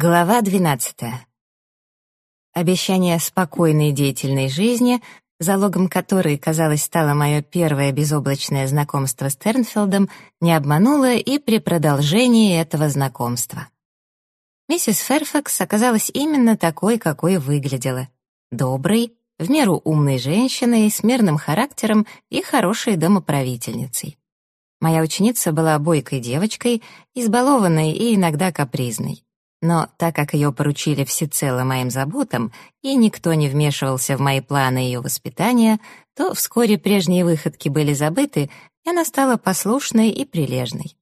Глава 12. Обещание спокойной деятельной жизни, залогом которой, казалось, стало мое первое безоблачное знакомство с Тернфилдом, не обмануло и при продолжении этого знакомства. Миссис Ферфакс оказалась именно такой, какой выглядела. Доброй, в меру умной женщиной, с мирным характером и хорошей домоправительницей. Моя ученица была бойкой девочкой, избалованной и иногда капризной. Но так как ее поручили всецело моим заботам, и никто не вмешивался в мои планы ее воспитания, то вскоре прежние выходки были забыты, и она стала послушной и прилежной.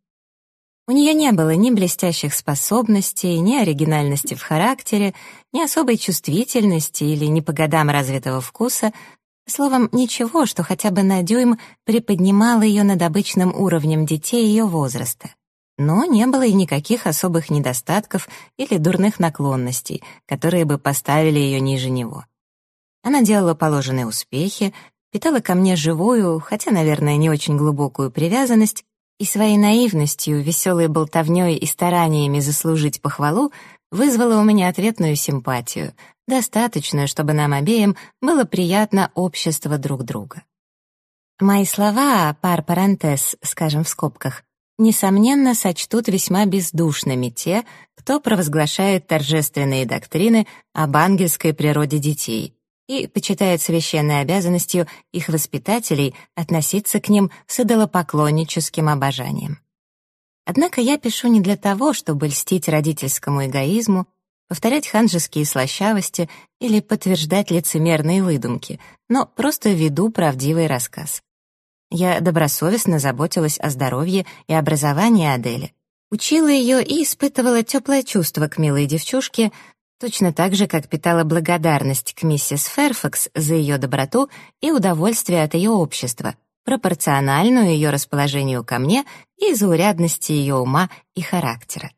У нее не было ни блестящих способностей, ни оригинальности в характере, ни особой чувствительности или ни по годам развитого вкуса, словом, ничего, что хотя бы на дюйм приподнимало ее над обычным уровнем детей ее возраста. Но не было и никаких особых недостатков или дурных наклонностей, которые бы поставили ее ниже него. Она делала положенные успехи, питала ко мне живую, хотя, наверное, не очень глубокую привязанность, и своей наивностью, веселой болтовней и стараниями заслужить похвалу вызвала у меня ответную симпатию, достаточную, чтобы нам обеим было приятно общество друг друга. Мои слова, пар парантез, скажем в скобках, несомненно, сочтут весьма бездушными те, кто провозглашает торжественные доктрины об ангельской природе детей и почитает священной обязанностью их воспитателей относиться к ним с идолопоклонническим обожанием. Однако я пишу не для того, чтобы льстить родительскому эгоизму, повторять ханжеские слащавости или подтверждать лицемерные выдумки, но просто веду правдивый рассказ. Я добросовестно заботилась о здоровье и образовании Адели, учила ее и испытывала теплое чувство к милой девчушке, точно так же, как питала благодарность к миссис Ферфакс за ее доброту и удовольствие от ее общества, пропорциональную ее расположению ко мне и заурядности ее ума и характера.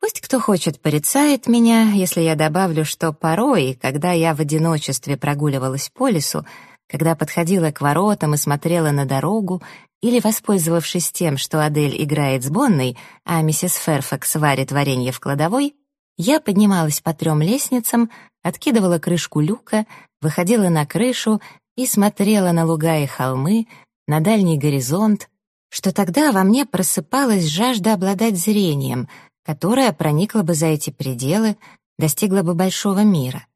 Пусть кто хочет порицает меня, если я добавлю, что порой, когда я в одиночестве прогуливалась по лесу, когда подходила к воротам и смотрела на дорогу, или, воспользовавшись тем, что Адель играет с Бонной, а миссис Ферфакс варит варенье в кладовой, я поднималась по трем лестницам, откидывала крышку люка, выходила на крышу и смотрела на луга и холмы, на дальний горизонт, что тогда во мне просыпалась жажда обладать зрением, которое проникло бы за эти пределы, достигло бы большого мира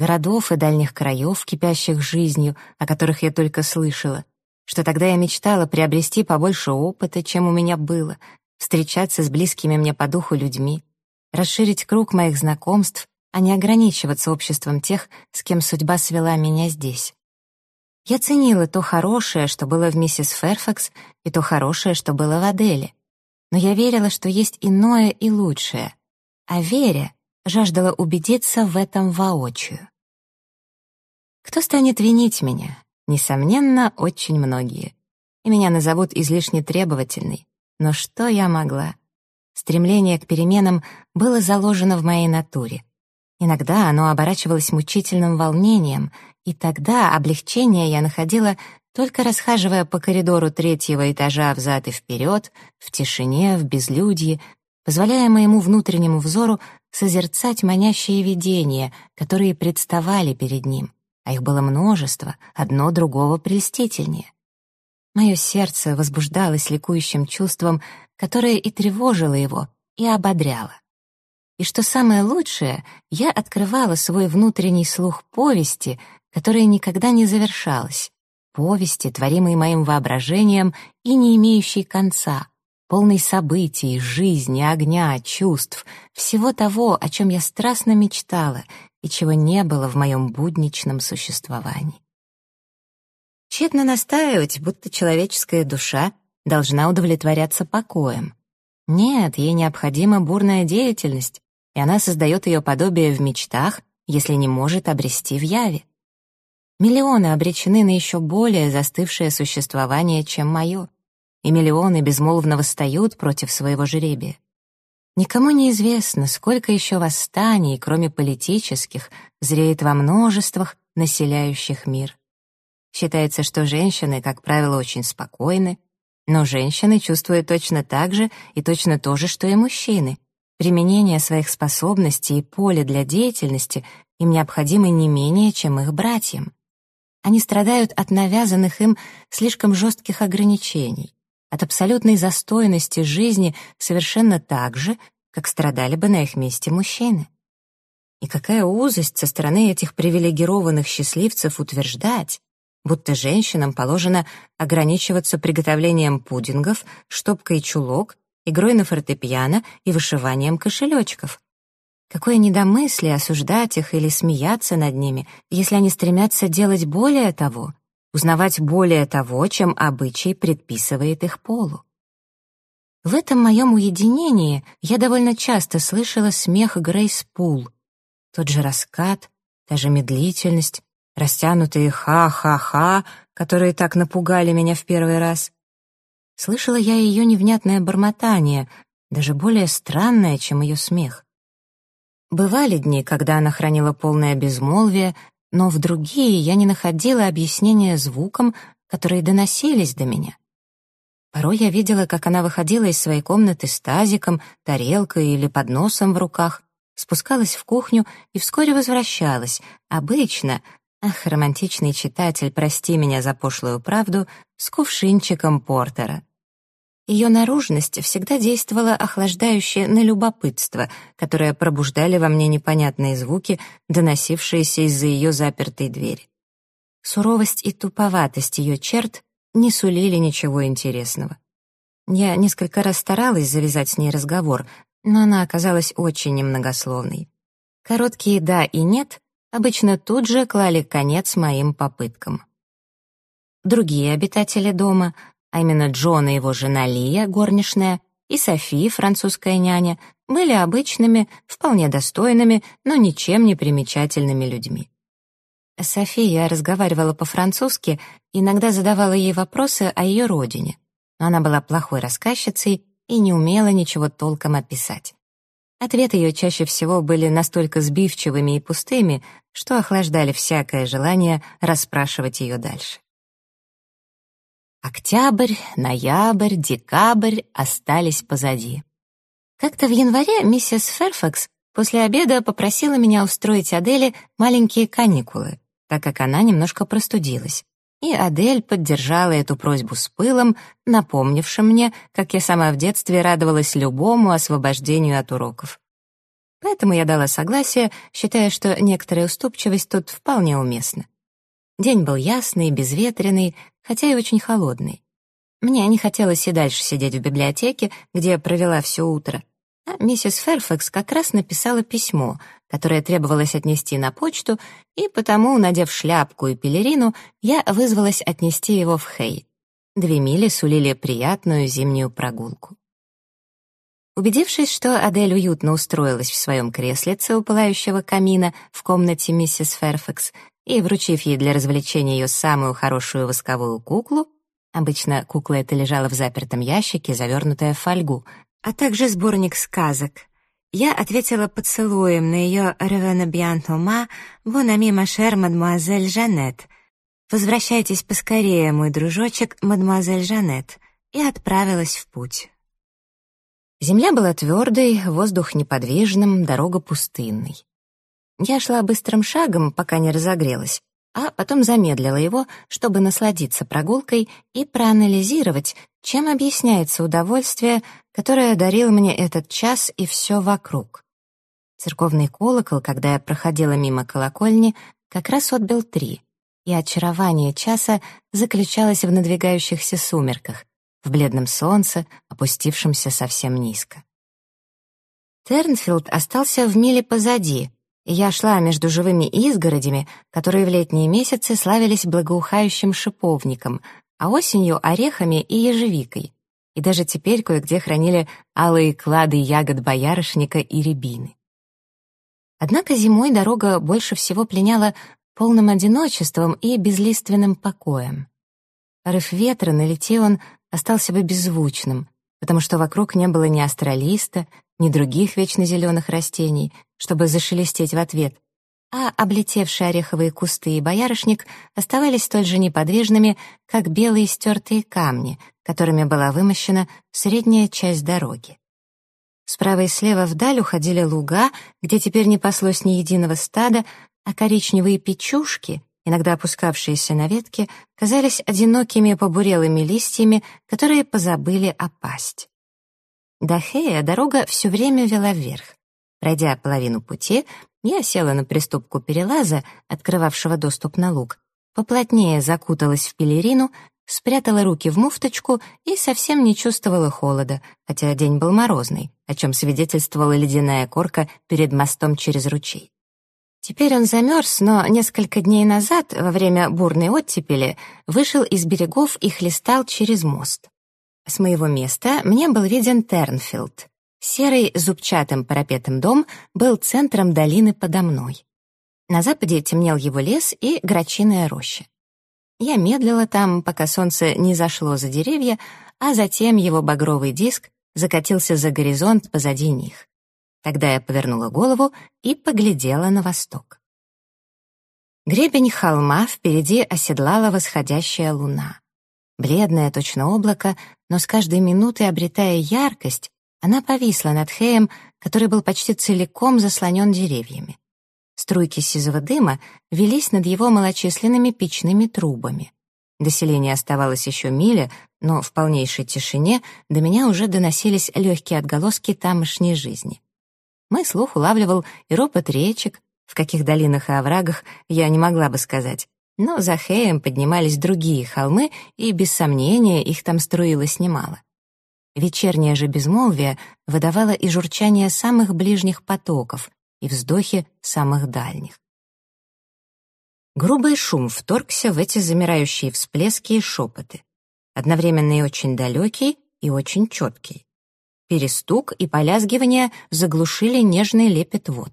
городов и дальних краев, кипящих жизнью, о которых я только слышала, что тогда я мечтала приобрести побольше опыта, чем у меня было, встречаться с близкими мне по духу людьми, расширить круг моих знакомств, а не ограничиваться обществом тех, с кем судьба свела меня здесь. Я ценила то хорошее, что было в миссис Ферфакс, и то хорошее, что было в Аделе. Но я верила, что есть иное и лучшее. А веря, жаждала убедиться в этом воочию. Кто станет винить меня? Несомненно, очень многие. И меня назовут излишне требовательной. Но что я могла? Стремление к переменам было заложено в моей натуре. Иногда оно оборачивалось мучительным волнением, и тогда облегчение я находила, только расхаживая по коридору третьего этажа взад и вперед, в тишине, в безлюдье, позволяя моему внутреннему взору созерцать манящие видения, которые представали перед ним а их было множество, одно другого прельстительнее. Мое сердце возбуждалось ликующим чувством, которое и тревожило его, и ободряло. И что самое лучшее, я открывала свой внутренний слух повести, которая никогда не завершалась, повести, творимой моим воображением и не имеющей конца, полной событий, жизни, огня, чувств, всего того, о чем я страстно мечтала и чего не было в моем будничном существовании. Тщетно настаивать, будто человеческая душа должна удовлетворяться покоем. Нет, ей необходима бурная деятельность, и она создает ее подобие в мечтах, если не может обрести в яве. Миллионы обречены на еще более застывшее существование, чем мое, и миллионы безмолвно восстают против своего жребия. Никому не известно, сколько еще восстаний, кроме политических, зреет во множествах, населяющих мир. Считается, что женщины, как правило, очень спокойны, но женщины чувствуют точно так же и точно то же, что и мужчины. применения своих способностей и поле для деятельности им необходимы не менее, чем их братьям. Они страдают от навязанных им слишком жестких ограничений, от абсолютной застойности жизни совершенно так же, как страдали бы на их месте мужчины. И какая узость со стороны этих привилегированных счастливцев утверждать, будто женщинам положено ограничиваться приготовлением пудингов, штопкой чулок, игрой на фортепиано и вышиванием кошелечков. Какое недомыслие осуждать их или смеяться над ними, если они стремятся делать более того, узнавать более того, чем обычай предписывает их полу. В этом моем уединении я довольно часто слышала смех Грейс Пул. Тот же раскат, та же медлительность, растянутые «ха-ха-ха», которые так напугали меня в первый раз. Слышала я ее невнятное бормотание, даже более странное, чем ее смех. Бывали дни, когда она хранила полное безмолвие, но в другие я не находила объяснения звукам, которые доносились до меня. Порой я видела, как она выходила из своей комнаты с тазиком, тарелкой или подносом в руках, спускалась в кухню и вскоре возвращалась, обычно, ах, романтичный читатель, прости меня за пошлую правду, с кувшинчиком портера. Ее наружность всегда действовала охлаждающе на любопытство, которое пробуждали во мне непонятные звуки, доносившиеся из-за ее запертой двери. Суровость и туповатость ее черт не сулили ничего интересного. Я несколько раз старалась завязать с ней разговор, но она оказалась очень немногословной. Короткие «да» и «нет» обычно тут же клали конец моим попыткам. Другие обитатели дома а именно Джон и его жена Лия, горничная, и Софи, французская няня, были обычными, вполне достойными, но ничем не примечательными людьми. Софи я разговаривала по-французски, иногда задавала ей вопросы о ее родине, она была плохой рассказчицей и не умела ничего толком описать. Ответы ее чаще всего были настолько сбивчивыми и пустыми, что охлаждали всякое желание расспрашивать ее дальше. Октябрь, ноябрь, декабрь остались позади. Как-то в январе миссис Ферфакс после обеда попросила меня устроить Аделе маленькие каникулы, так как она немножко простудилась. И Адель поддержала эту просьбу с пылом, напомнившим мне, как я сама в детстве радовалась любому освобождению от уроков. Поэтому я дала согласие, считая, что некоторая уступчивость тут вполне уместна. День был ясный, безветренный, хотя и очень холодный. Мне не хотелось и дальше сидеть в библиотеке, где я провела все утро. А миссис Ферфакс как раз написала письмо, которое требовалось отнести на почту, и потому, надев шляпку и пелерину, я вызвалась отнести его в Хей. Две мили сулили приятную зимнюю прогулку. Убедившись, что Адель уютно устроилась в своем креслице у пылающего камина в комнате миссис Ферфакс, и, вручив ей для развлечения ее самую хорошую восковую куклу, обычно кукла эта лежала в запертом ящике, завернутая в фольгу, а также сборник сказок, я ответила поцелуем на ее «Ревена бьян тома, бон ами машер мадемуазель Жанет», «Возвращайтесь поскорее, мой дружочек, мадемуазель Жанет», и отправилась в путь. Земля была твердой, воздух неподвижным, дорога пустынной. Я шла быстрым шагом, пока не разогрелась, а потом замедлила его, чтобы насладиться прогулкой и проанализировать, чем объясняется удовольствие, которое дарил мне этот час и все вокруг. Церковный колокол, когда я проходила мимо колокольни, как раз отбил три, и очарование часа заключалось в надвигающихся сумерках, в бледном солнце, опустившемся совсем низко. Тернфилд остался в миле позади, я шла между живыми изгородями, которые в летние месяцы славились благоухающим шиповником, а осенью — орехами и ежевикой. И даже теперь кое-где хранили алые клады ягод боярышника и рябины. Однако зимой дорога больше всего пленяла полным одиночеством и безлиственным покоем. Порыв ветра, налетел он, остался бы беззвучным, потому что вокруг не было ни астролиста, ни других вечно растений, чтобы зашелестеть в ответ, а облетевшие ореховые кусты и боярышник оставались столь же неподвижными, как белые стертые камни, которыми была вымощена средняя часть дороги. Справа и слева вдаль уходили луга, где теперь не паслось ни единого стада, а коричневые печушки, иногда опускавшиеся на ветки, казались одинокими побурелыми листьями, которые позабыли опасть. До Хея дорога все время вела вверх. Пройдя половину пути, я села на приступку перелаза, открывавшего доступ на луг, поплотнее закуталась в пелерину, спрятала руки в муфточку и совсем не чувствовала холода, хотя день был морозный, о чем свидетельствовала ледяная корка перед мостом через ручей. Теперь он замерз, но несколько дней назад, во время бурной оттепели, вышел из берегов и хлестал через мост. С моего места мне был виден Тернфилд. Серый зубчатым парапетом дом был центром долины подо мной. На западе темнел его лес и грачиная роща. Я медлила там, пока солнце не зашло за деревья, а затем его багровый диск закатился за горизонт позади них. Тогда я повернула голову и поглядела на восток. Гребень холма впереди оседлала восходящая луна. Бледное точно облако, но с каждой минутой обретая яркость, она повисла над Хеем, который был почти целиком заслонен деревьями. Струйки сизого дыма велись над его малочисленными печными трубами. До селения оставалось еще миля, но в полнейшей тишине до меня уже доносились легкие отголоски тамошней жизни. Мой слух улавливал и ропот речек, в каких долинах и оврагах я не могла бы сказать, но за Хеем поднимались другие холмы, и, без сомнения, их там струилось немало. Вечернее же безмолвие выдавало и журчание самых ближних потоков, и вздохи самых дальних. Грубый шум вторгся в эти замирающие всплески и шепоты, одновременно и очень далекий, и очень четкий. Перестук и полязгивание заглушили нежный лепет вод.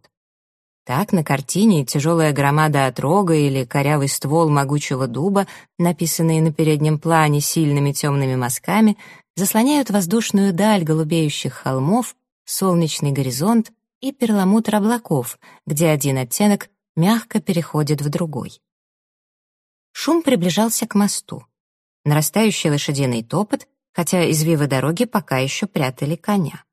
Так на картине тяжелая громада отрога или корявый ствол могучего дуба, написанные на переднем плане сильными темными мазками, заслоняют воздушную даль голубеющих холмов, солнечный горизонт и перламутр облаков, где один оттенок мягко переходит в другой. Шум приближался к мосту. Нарастающий лошадиный топот, хотя извивы дороги пока еще прятали коня.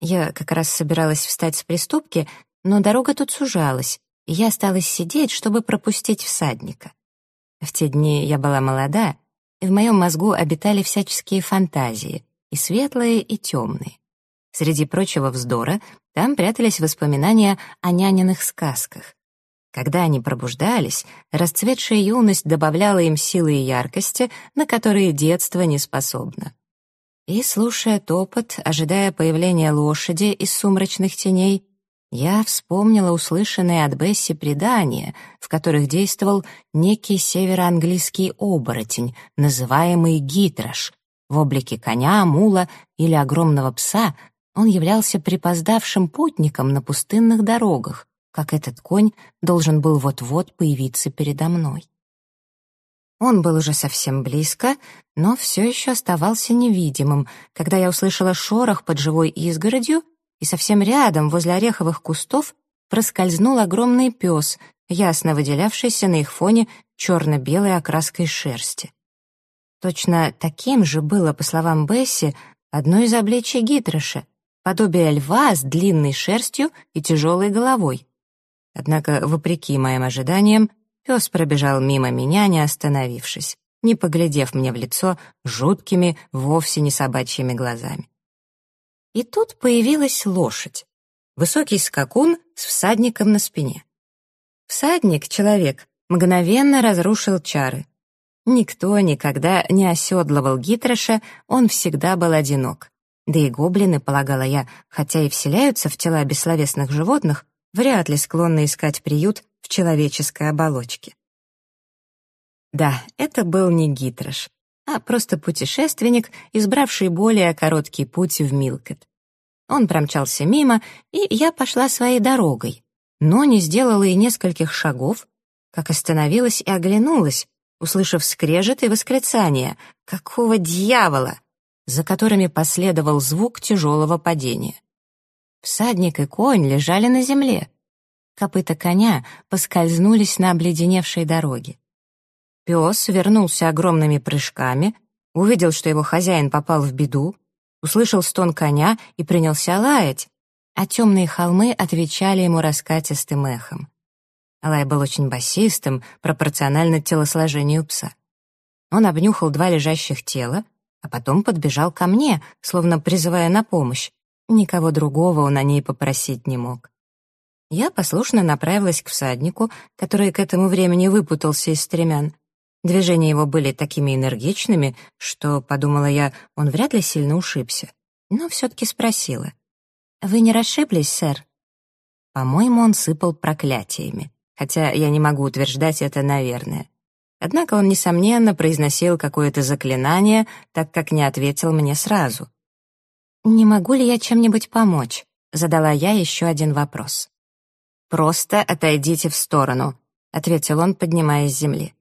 Я как раз собиралась встать с приступки, но дорога тут сужалась, и я осталась сидеть, чтобы пропустить всадника. В те дни я была молода, и в моем мозгу обитали всяческие фантазии, и светлые, и темные. Среди прочего вздора там прятались воспоминания о няниных сказках. Когда они пробуждались, расцветшая юность добавляла им силы и яркости, на которые детство не способно. И, слушая топот, ожидая появления лошади из сумрачных теней, я вспомнила услышанные от Бесси предания, в которых действовал некий североанглийский оборотень, называемый Гитраш. В облике коня, мула или огромного пса он являлся припоздавшим путником на пустынных дорогах, как этот конь должен был вот-вот появиться передо мной. Он был уже совсем близко, но все еще оставался невидимым, когда я услышала шорох под живой изгородью и совсем рядом, возле ореховых кустов, проскользнул огромный пес, ясно выделявшийся на их фоне черно-белой окраской шерсти. Точно таким же было, по словам Бесси, одно из обличий Гитроша, подобие льва с длинной шерстью и тяжелой головой. Однако, вопреки моим ожиданиям, пес пробежал мимо меня, не остановившись, не поглядев мне в лицо жуткими, вовсе не собачьими глазами. И тут появилась лошадь. Высокий скакун с всадником на спине. Всадник, человек, мгновенно разрушил чары. Никто никогда не оседлывал Гитроша, он всегда был одинок. Да и гоблины, полагала я, хотя и вселяются в тела бессловесных животных, вряд ли склонны искать приют в человеческой оболочке. Да, это был не Гитрош а просто путешественник, избравший более короткий путь в Милкет. Он промчался мимо, и я пошла своей дорогой, но не сделала и нескольких шагов, как остановилась и оглянулась, услышав скрежет и восклицание «Какого дьявола!», за которыми последовал звук тяжелого падения. Всадник и конь лежали на земле. Копыта коня поскользнулись на обледеневшей дороге. Пес вернулся огромными прыжками, увидел, что его хозяин попал в беду, услышал стон коня и принялся лаять, а темные холмы отвечали ему раскатистым эхом. Лай был очень басистым, пропорционально телосложению пса. Он обнюхал два лежащих тела, а потом подбежал ко мне, словно призывая на помощь. Никого другого он о ней попросить не мог. Я послушно направилась к всаднику, который к этому времени выпутался из стремян. Движения его были такими энергичными, что, подумала я, он вряд ли сильно ушибся. Но все-таки спросила. «Вы не расшиблись, сэр?» По-моему, он сыпал проклятиями, хотя я не могу утверждать это, наверное. Однако он, несомненно, произносил какое-то заклинание, так как не ответил мне сразу. «Не могу ли я чем-нибудь помочь?» — задала я еще один вопрос. «Просто отойдите в сторону», — ответил он, поднимаясь с земли.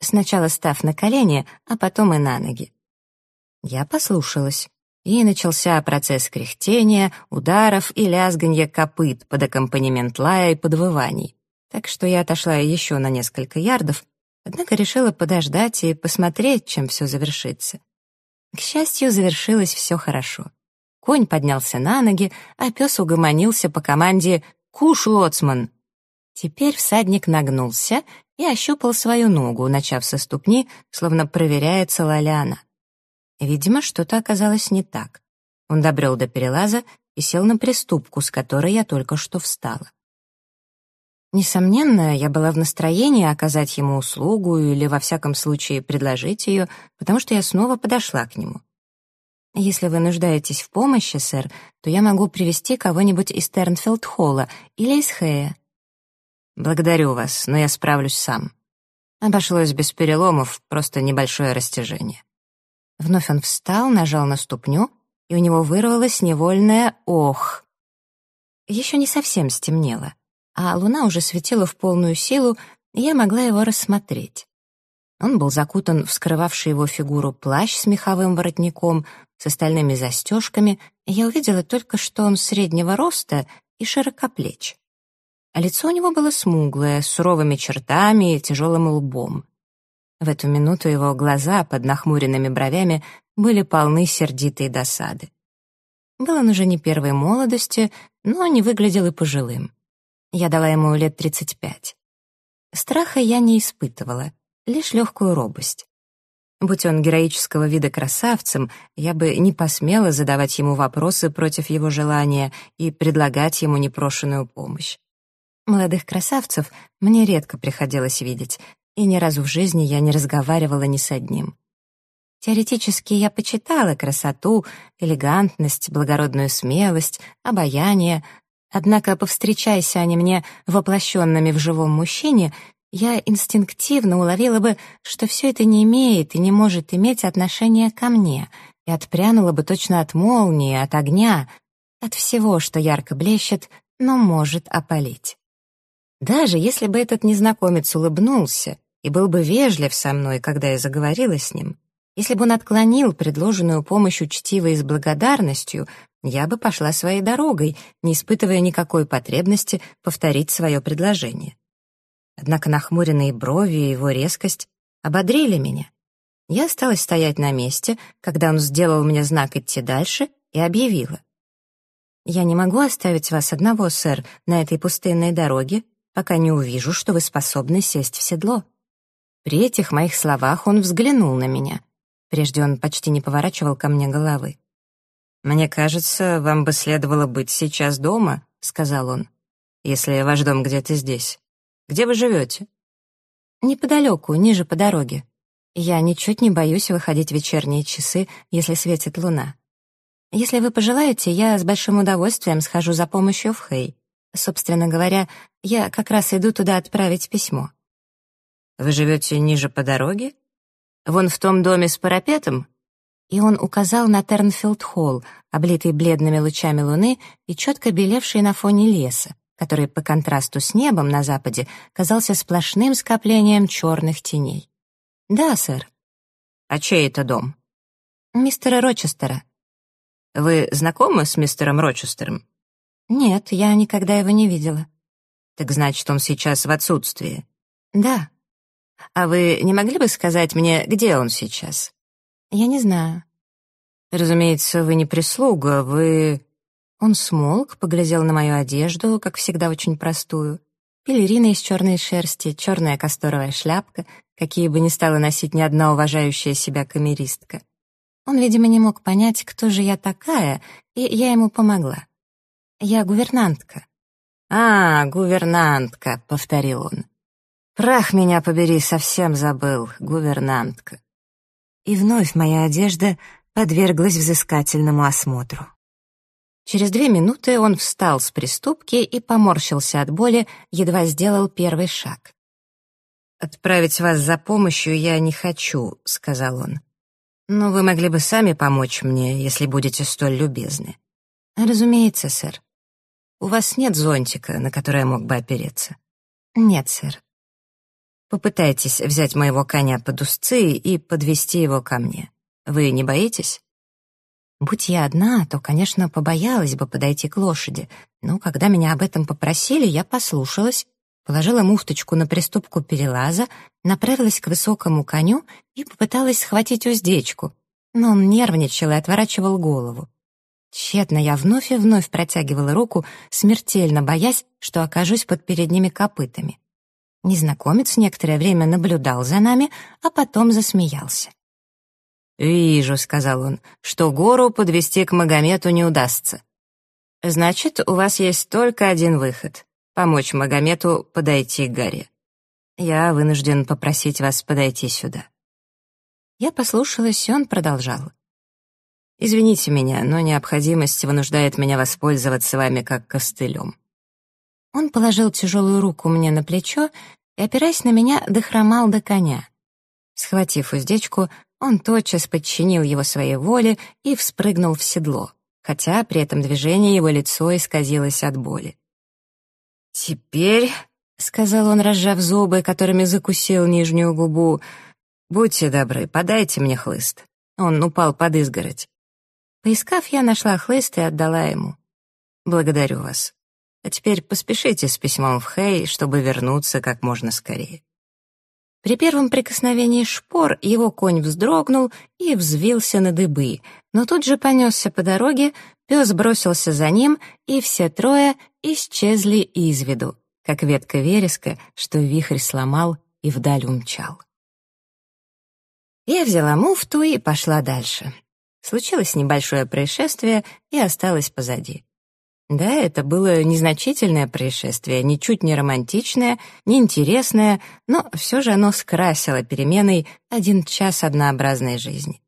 Сначала став на колени, а потом и на ноги. Я послушалась, и начался процесс кряхтения, ударов и лязганья копыт под аккомпанемент лая и подвываний. Так что я отошла еще на несколько ярдов, однако решила подождать и посмотреть, чем все завершится. К счастью, завершилось все хорошо. Конь поднялся на ноги, а пес угомонился по команде «Куш, лоцман!». Теперь всадник нагнулся и ощупал свою ногу, начав со ступни, словно проверяя, цела ли она. Видимо, что-то оказалось не так. Он добрел до перелаза и сел на приступку, с которой я только что встала. Несомненно, я была в настроении оказать ему услугу или, во всяком случае, предложить ее, потому что я снова подошла к нему. «Если вы нуждаетесь в помощи, сэр, то я могу привести кого-нибудь из Тернфилд-Холла или из Хэя». «Благодарю вас, но я справлюсь сам». Обошлось без переломов, просто небольшое растяжение. Вновь он встал, нажал на ступню, и у него вырвалось невольное «ох». Еще не совсем стемнело а луна уже светила в полную силу, и я могла его рассмотреть. Он был закутан в скрывавший его фигуру плащ с меховым воротником, с остальными застежками, и я увидела только, что он среднего роста и широкоплеч. А лицо у него было смуглое, с суровыми чертами и тяжелым лбом. В эту минуту его глаза под нахмуренными бровями были полны сердитой досады. Был он уже не первой молодости, но не выглядел и пожилым. Я дала ему лет 35. Страха я не испытывала, лишь легкую робость. Будь он героического вида красавцем, я бы не посмела задавать ему вопросы против его желания и предлагать ему непрошенную помощь. Молодых красавцев мне редко приходилось видеть, и ни разу в жизни я не разговаривала ни с одним. Теоретически я почитала красоту, элегантность, благородную смелость, обаяние, Однако, повстречайся они мне воплощенными в живом мужчине, я инстинктивно уловила бы, что все это не имеет и не может иметь отношения ко мне, и отпрянула бы точно от молнии, от огня, от всего, что ярко блещет, но может опалить. Даже если бы этот незнакомец улыбнулся и был бы вежлив со мной, когда я заговорила с ним, если бы он отклонил предложенную помощь учтиво и с благодарностью, я бы пошла своей дорогой, не испытывая никакой потребности повторить свое предложение. Однако нахмуренные брови и его резкость ободрили меня. Я осталась стоять на месте, когда он сделал мне знак идти дальше, и объявила. «Я не могу оставить вас одного, сэр, на этой пустынной дороге, пока не увижу, что вы способны сесть в седло». При этих моих словах он взглянул на меня. Прежде он почти не поворачивал ко мне головы. «Мне кажется, вам бы следовало быть сейчас дома», — сказал он, «если ваш дом где-то здесь. Где вы живете?» «Неподалеку, ниже по дороге. Я ничуть не боюсь выходить в вечерние часы, если светит луна. Если вы пожелаете, я с большим удовольствием схожу за помощью в Хей. Собственно говоря, я как раз иду туда отправить письмо». «Вы живете ниже по дороге? Вон в том доме с парапетом?» и он указал на Тернфилд-холл, облитый бледными лучами луны и четко белевший на фоне леса, который по контрасту с небом на западе казался сплошным скоплением черных теней. «Да, сэр». «А чей это дом?» «Мистера Рочестера». «Вы знакомы с мистером Рочестером?» «Нет, я никогда его не видела». «Так значит, он сейчас в отсутствии?» «Да». «А вы не могли бы сказать мне, где он сейчас?» «Я не знаю». Разумеется, вы не прислуга, вы...» Он смолк, поглядел на мою одежду, как всегда очень простую. Пелерина из черной шерсти, черная касторовая шляпка, какие бы ни стала носить ни одна уважающая себя камеристка. Он, видимо, не мог понять, кто же я такая, и я ему помогла. «Я гувернантка». «А, гувернантка», — повторил он. «Прах меня побери, совсем забыл, гувернантка». И вновь моя одежда подверглась взыскательному осмотру. Через две минуты он встал с приступки и поморщился от боли, едва сделал первый шаг. «Отправить вас за помощью я не хочу», — сказал он. «Но вы могли бы сами помочь мне, если будете столь любезны». «Разумеется, сэр». «У вас нет зонтика, на который я мог бы опереться?» «Нет, сэр». Попытайтесь взять моего коня под узцы и подвести его ко мне. Вы не боитесь? Будь я одна, то, конечно, побоялась бы подойти к лошади, но когда меня об этом попросили, я послушалась, положила муфточку на приступку перелаза, направилась к высокому коню и попыталась схватить уздечку, но он нервничал и отворачивал голову. Тщетно я вновь и вновь протягивала руку, смертельно боясь, что окажусь под передними копытами. Незнакомец некоторое время наблюдал за нами, а потом засмеялся. «Вижу», — сказал он, — «что гору подвести к Магомету не удастся. Значит, у вас есть только один выход — помочь Магомету подойти к горе. Я вынужден попросить вас подойти сюда». Я послушалась, и он продолжал. «Извините меня, но необходимость вынуждает меня воспользоваться вами как костылем. Он положил тяжелую руку мне на плечо и, опираясь на меня, дохромал до коня. Схватив уздечку, он тотчас подчинил его своей воле и вспрыгнул в седло, хотя при этом движении его лицо исказилось от боли. «Теперь», — сказал он, разжав зубы, которыми закусил нижнюю губу, «будьте добры, подайте мне хлыст». Он упал под изгородь. Поискав, я нашла хлыст и отдала ему. «Благодарю вас. А теперь поспешите с письмом в Хэй, чтобы вернуться как можно скорее». При первом прикосновении шпор его конь вздрогнул и взвился на дыбы, но тут же понесся по дороге, пес бросился за ним, и все трое исчезли из виду, как ветка вереска, что вихрь сломал и вдаль умчал. Я взяла муфту и пошла дальше. Случилось небольшое происшествие и осталось позади. Да, это было незначительное происшествие, ничуть не романтичное, не интересное, но все же оно скрасило переменой один час однообразной жизни.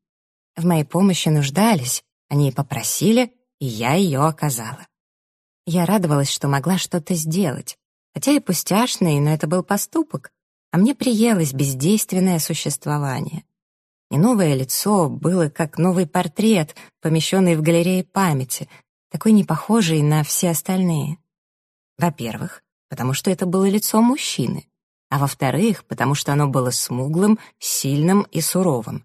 В моей помощи нуждались, они попросили, и я ее оказала. Я радовалась, что могла что-то сделать, хотя и пустяшный, но это был поступок, а мне приелось бездейственное существование. И новое лицо было как новый портрет, помещенный в галерее памяти — такой непохожий на все остальные. Во-первых, потому что это было лицо мужчины, а во-вторых, потому что оно было смуглым, сильным и суровым.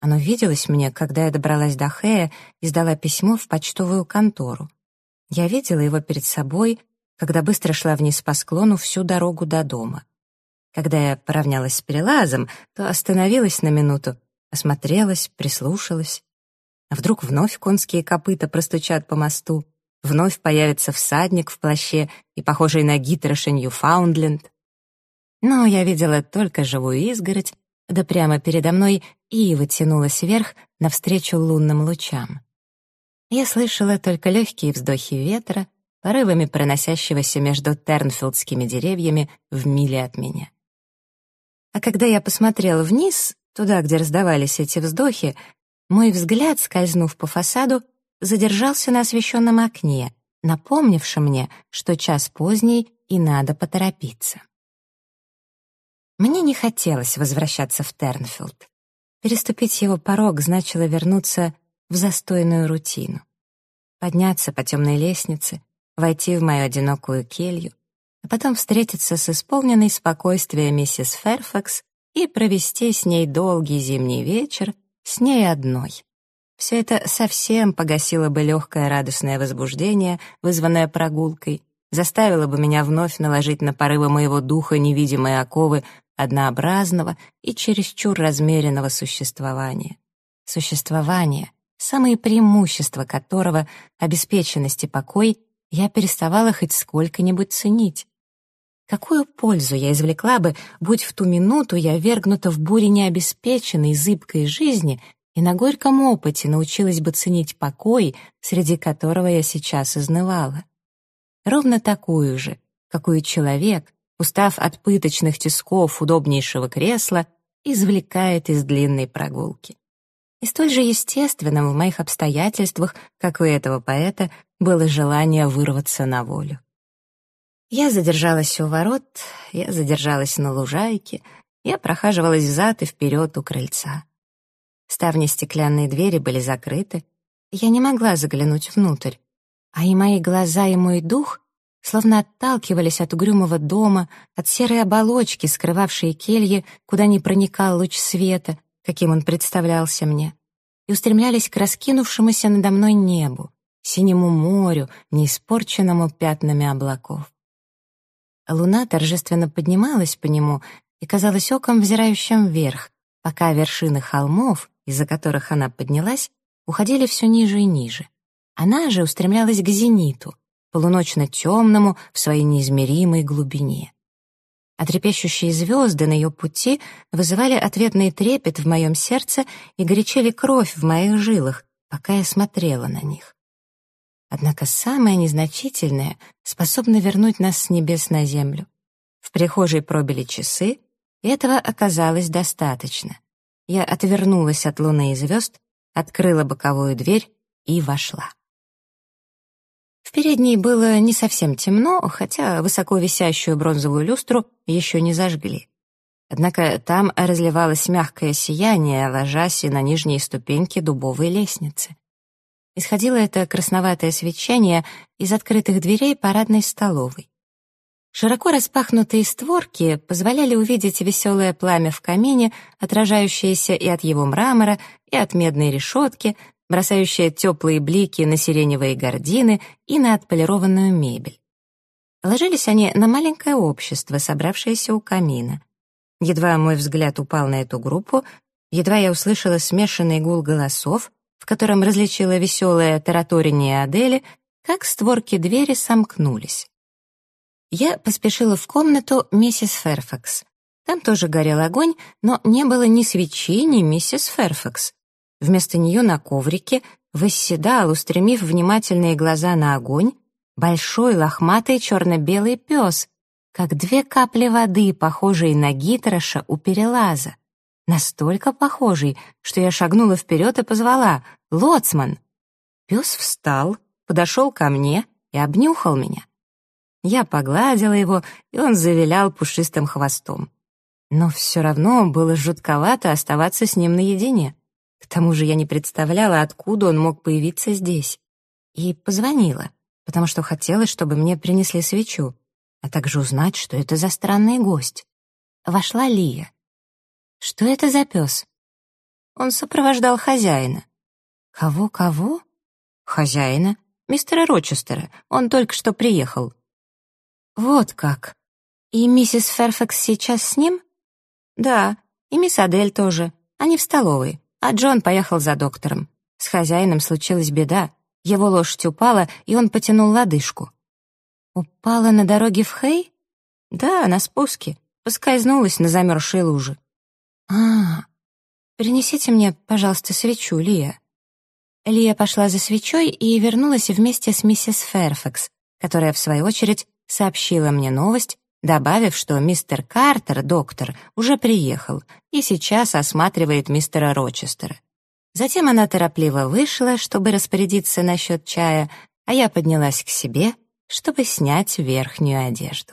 Оно виделось мне, когда я добралась до Хэя и сдала письмо в почтовую контору. Я видела его перед собой, когда быстро шла вниз по склону всю дорогу до дома. Когда я поравнялась с перелазом, то остановилась на минуту, осмотрелась, прислушалась. А вдруг вновь конские копыта простучат по мосту, вновь появится всадник в плаще и похожий на Гитроша Ньюфаундленд. Но я видела только живую изгородь, да прямо передо мной ива тянулась вверх навстречу лунным лучам. Я слышала только легкие вздохи ветра, порывами проносящегося между тернфилдскими деревьями в миле от меня. А когда я посмотрела вниз, туда, где раздавались эти вздохи, мой взгляд, скользнув по фасаду, задержался на освещенном окне, напомнившем мне, что час поздний и надо поторопиться. Мне не хотелось возвращаться в Тернфилд. Переступить его порог значило вернуться в застойную рутину. Подняться по темной лестнице, войти в мою одинокую келью, а потом встретиться с исполненной спокойствия миссис Ферфакс и провести с ней долгий зимний вечер, с ней одной. Все это совсем погасило бы легкое радостное возбуждение, вызванное прогулкой, заставило бы меня вновь наложить на порывы моего духа невидимые оковы однообразного и чересчур размеренного существования. Существование, самые преимущества которого, обеспеченность и покой, я переставала хоть сколько-нибудь ценить. Какую пользу я извлекла бы, будь в ту минуту я вергнута в буре необеспеченной, зыбкой жизни и на горьком опыте научилась бы ценить покой, среди которого я сейчас изнывала. Ровно такую же, какую человек, устав от пыточных тисков удобнейшего кресла, извлекает из длинной прогулки. И столь же естественным в моих обстоятельствах, как у этого поэта, было желание вырваться на волю. Я задержалась у ворот, я задержалась на лужайке, я прохаживалась взад и вперед у крыльца. Ставни стеклянные двери были закрыты, я не могла заглянуть внутрь, а и мои глаза, и мой дух словно отталкивались от угрюмого дома, от серой оболочки, скрывавшей кельи, куда не проникал луч света, каким он представлялся мне, и устремлялись к раскинувшемуся надо мной небу, синему морю, неиспорченному пятнами облаков. Луна торжественно поднималась по нему и казалась оком, взирающим вверх, пока вершины холмов, из-за которых она поднялась, уходили все ниже и ниже. Она же устремлялась к зениту, полуночно-темному в своей неизмеримой глубине. А трепещущие звезды на ее пути вызывали ответный трепет в моем сердце и горячили кровь в моих жилах, пока я смотрела на них. Однако самое незначительное способно вернуть нас с небес на землю. В прихожей пробили часы, и этого оказалось достаточно. Я отвернулась от луны и звезд, открыла боковую дверь и вошла. В передней было не совсем темно, хотя высоко висящую бронзовую люстру еще не зажгли. Однако там разливалось мягкое сияние, ложась на нижние ступеньки дубовой лестницы. Исходило это красноватое свечение из открытых дверей парадной столовой. Широко распахнутые створки позволяли увидеть веселое пламя в камине, отражающееся и от его мрамора, и от медной решетки, бросающая теплые блики на сиреневые гардины и на отполированную мебель. Ложились они на маленькое общество, собравшееся у камина. Едва мой взгляд упал на эту группу, едва я услышала смешанный гул голосов, в котором различила веселое тараторение Адели, как створки двери сомкнулись. Я поспешила в комнату миссис Ферфакс. Там тоже горел огонь, но не было ни свечи, ни миссис Ферфакс. Вместо нее на коврике восседал, устремив внимательные глаза на огонь, большой лохматый черно-белый пес, как две капли воды, похожие на гитроша у перелаза. Настолько похожий, что я шагнула вперед и позвала «Лоцман!». Пес встал, подошел ко мне и обнюхал меня. Я погладила его, и он завилял пушистым хвостом. Но все равно было жутковато оставаться с ним наедине. К тому же я не представляла, откуда он мог появиться здесь. И позвонила, потому что хотела, чтобы мне принесли свечу, а также узнать, что это за странный гость. Вошла Лия. «Что это за пес?» Он сопровождал хозяина. «Кого-кого?» «Хозяина, мистера Рочестера. Он только что приехал». «Вот как. И миссис Ферфакс сейчас с ним?» «Да, и мисс Адель тоже. Они в столовой а Джон поехал за доктором. С хозяином случилась беда. Его лошадь упала, и он потянул лодыжку. «Упала на дороге в Хей?» «Да, на спуске. Поскользнулась на замерзшей луже». «А, принесите мне, пожалуйста, свечу, Лия». Лия пошла за свечой и вернулась вместе с миссис Ферфакс, которая, в свою очередь, сообщила мне новость, добавив, что мистер Картер, доктор, уже приехал и сейчас осматривает мистера Рочестера. Затем она торопливо вышла, чтобы распорядиться насчет чая, а я поднялась к себе, чтобы снять верхнюю одежду.